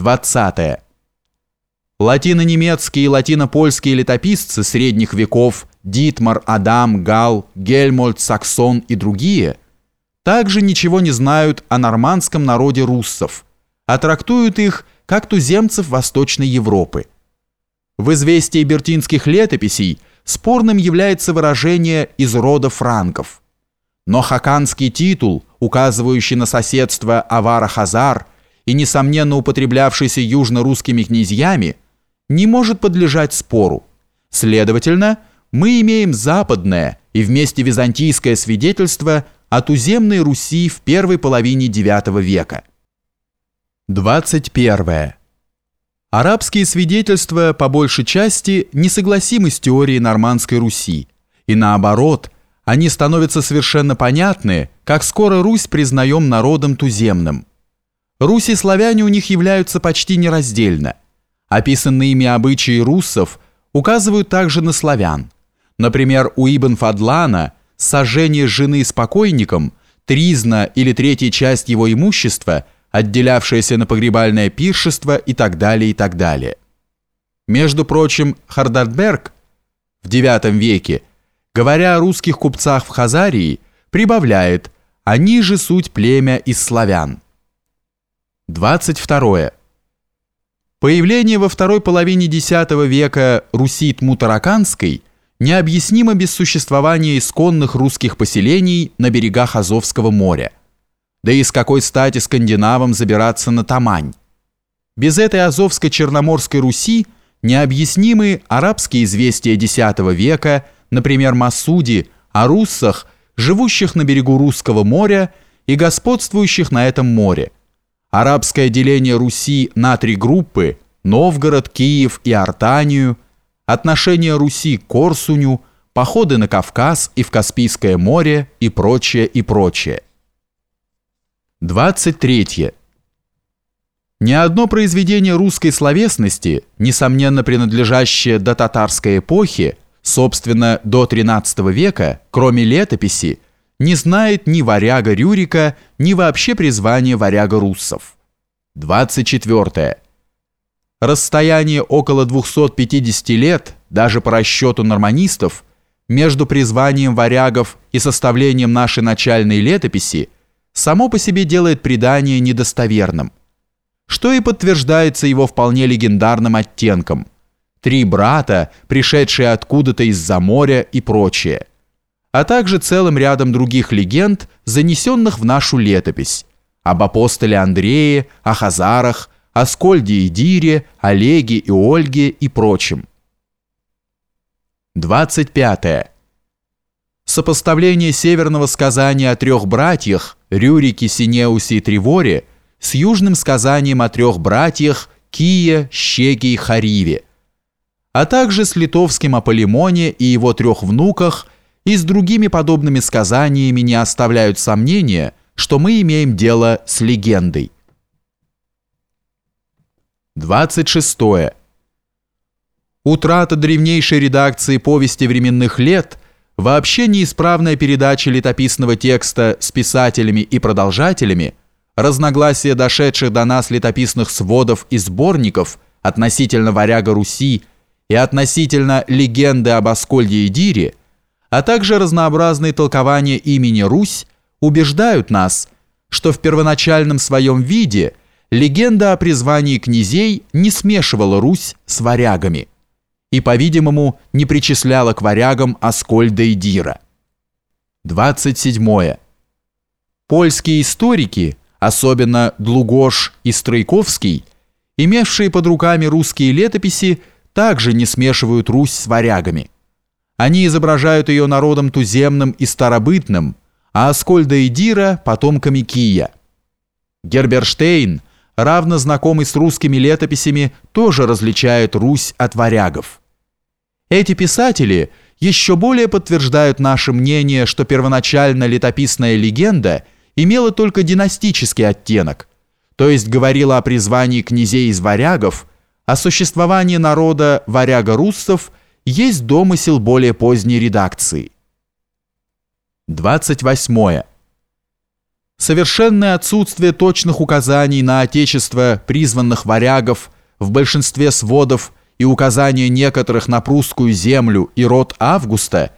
20. Латино-немецкие и латино-польские летописцы средних веков Дитмар, Адам, Гал, Гельмольд, Саксон и другие также ничего не знают о нормандском народе руссов, а трактуют их как туземцев Восточной Европы. В известии бертинских летописей спорным является выражение «из рода франков». Но хаканский титул, указывающий на соседство Авара-Хазар и, несомненно, употреблявшийся южно-русскими князьями, не может подлежать спору. Следовательно, мы имеем западное и вместе византийское свидетельство о туземной Руси в первой половине IX века. 21. Арабские свидетельства по большей части не согласимы с теорией нормандской Руси, и наоборот, они становятся совершенно понятны, как скоро Русь признаем народом туземным. Руси славяне у них являются почти нераздельно. Описанные ими обычаи руссов указывают также на славян – Например, у Ибн Фадлана сожжение жены с покойником, тризна или третья часть его имущества, отделявшаяся на погребальное пиршество и так далее, и так далее. Между прочим, Хардартберг в IX веке, говоря о русских купцах в Хазарии, прибавляет «они же суть племя из славян». 22. Появление во второй половине X века Руси Тмутараканской – необъяснимо без существования исконных русских поселений на берегах Азовского моря. Да и с какой стати скандинавам забираться на Тамань? Без этой Азовско-Черноморской Руси необъяснимы арабские известия X века, например, Масуди, о руссах, живущих на берегу Русского моря и господствующих на этом море. Арабское деление Руси на три группы – Новгород, Киев и Артанию – отношение Руси к Корсуню, походы на Кавказ и в Каспийское море и прочее, и прочее. 23. Ни одно произведение русской словесности, несомненно принадлежащее до татарской эпохи, собственно, до XIII века, кроме летописи, не знает ни варяга Рюрика, ни вообще призвания варяга руссов. 24. Расстояние около 250 лет, даже по расчету норманистов, между призванием варягов и составлением нашей начальной летописи само по себе делает предание недостоверным, что и подтверждается его вполне легендарным оттенком. Три брата, пришедшие откуда-то из-за моря и прочее, а также целым рядом других легенд, занесенных в нашу летопись, об апостоле Андрее, о Хазарах, Аскольде и Дире, Олеге и Ольге и прочим. 25. Сопоставление северного сказания о трех братьях Рюрике, Синеусе и Триворе с южным сказанием о трех братьях Кие, Щеге и Хариве, а также с литовским Аполимоне и его трех внуках и с другими подобными сказаниями не оставляют сомнения, что мы имеем дело с легендой. 26. Утрата древнейшей редакции повести временных лет, вообще неисправная передача летописного текста с писателями и продолжателями, разногласия дошедших до нас летописных сводов и сборников относительно варяга Руси и относительно легенды об Аскольде и Дире, а также разнообразные толкования имени Русь убеждают нас, что в первоначальном своем виде – легенда о призвании князей не смешивала Русь с варягами и, по-видимому, не причисляла к варягам Аскольда и Дира. 27. Польские историки, особенно Длугош и Стройковский, имевшие под руками русские летописи, также не смешивают Русь с варягами. Они изображают ее народом туземным и старобытным, а Аскольда и Дира – потомками Кия. Герберштейн – равно знакомый с русскими летописями, тоже различает Русь от варягов. Эти писатели еще более подтверждают наше мнение, что первоначально летописная легенда имела только династический оттенок, то есть говорила о призвании князей из варягов, а существование народа варяга-руссов есть домысел более поздней редакции. 28. Совершенное отсутствие точных указаний на отечество призванных варягов в большинстве сводов и указания некоторых на прусскую землю и род Августа